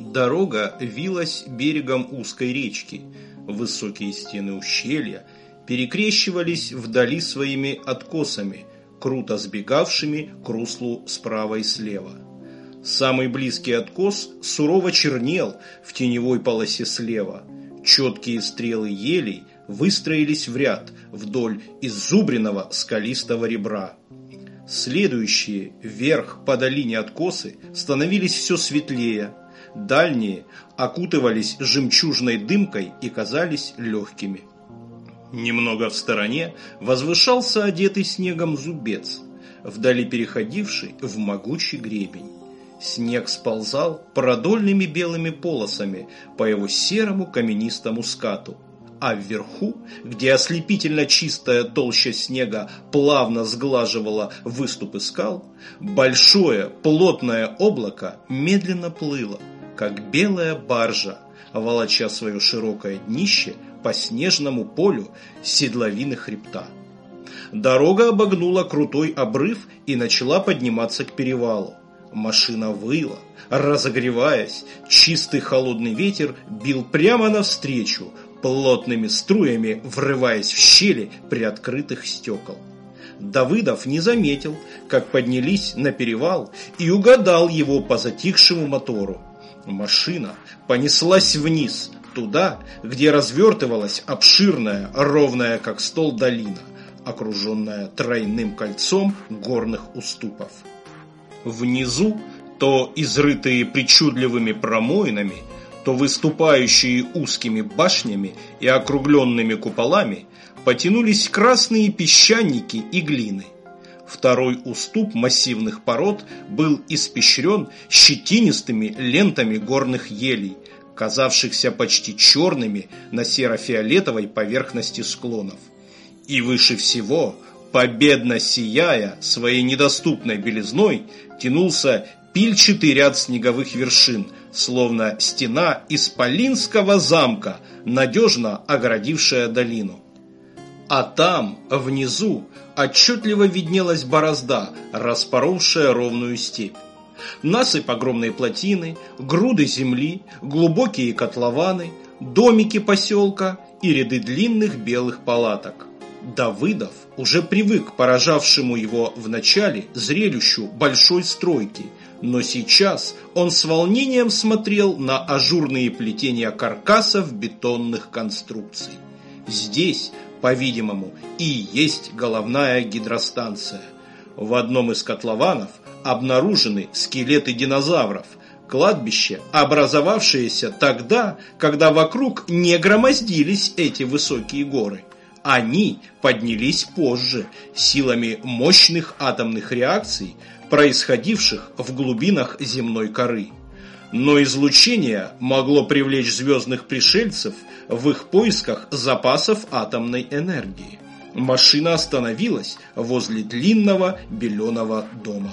Дорога вилась берегом узкой речки. Высокие стены ущелья перекрещивались вдали своими откосами, круто сбегавшими к руслу справа и слева. Самый близкий откос сурово чернел в теневой полосе слева. Четкие стрелы елей выстроились в ряд вдоль иззубренного скалистого ребра. Следующие вверх по долине откосы становились все светлее, дальние окутывались жемчужной дымкой и казались легкими. Немного в стороне возвышался одетый снегом зубец, вдали переходивший в могучий гребень. Снег сползал продольными белыми полосами по его серому каменистому скату, а вверху, где ослепительно чистая толща снега плавно сглаживала выступы скал, большое плотное облако медленно плыло, как белая баржа, волоча свое широкое днище по снежному полю седловины хребта. Дорога обогнула крутой обрыв и начала подниматься к перевалу. Машина выла, разогреваясь, чистый холодный ветер бил прямо навстречу, плотными струями врываясь в щели приоткрытых стекол. Давыдов не заметил, как поднялись на перевал и угадал его по затихшему мотору. Машина понеслась вниз, туда, где развертывалась обширная, ровная как стол долина, окруженная тройным кольцом горных уступов. Внизу, то изрытые причудливыми промоинами, то выступающие узкими башнями и округленными куполами, потянулись красные песчаники и глины. Второй уступ массивных пород был испещрен щетинистыми лентами горных елей, казавшихся почти черными на серо-фиолетовой поверхности склонов. И выше всего, победно сияя своей недоступной белизной, тянулся пильчатый ряд снеговых вершин, словно стена исполинского замка, надежно оградившая долину. А там, внизу, отчетливо виднелась борозда, распоровшая ровную степь. Насыпь огромной плотины, груды земли, глубокие котлованы, домики поселка и ряды длинных белых палаток. Давыдов уже привык к поражавшему его в начале зрелищу большой стройки, но сейчас он с волнением смотрел на ажурные плетения каркасов бетонных конструкций. Здесь, по-видимому, и есть головная гидростанция. В одном из котлованов обнаружены скелеты динозавров, кладбище, образовавшееся тогда, когда вокруг не громоздились эти высокие горы. Они поднялись позже, силами мощных атомных реакций, происходивших в глубинах земной коры. Но излучение могло привлечь звездных пришельцев в их поисках запасов атомной энергии. Машина остановилась возле длинного беленого дома.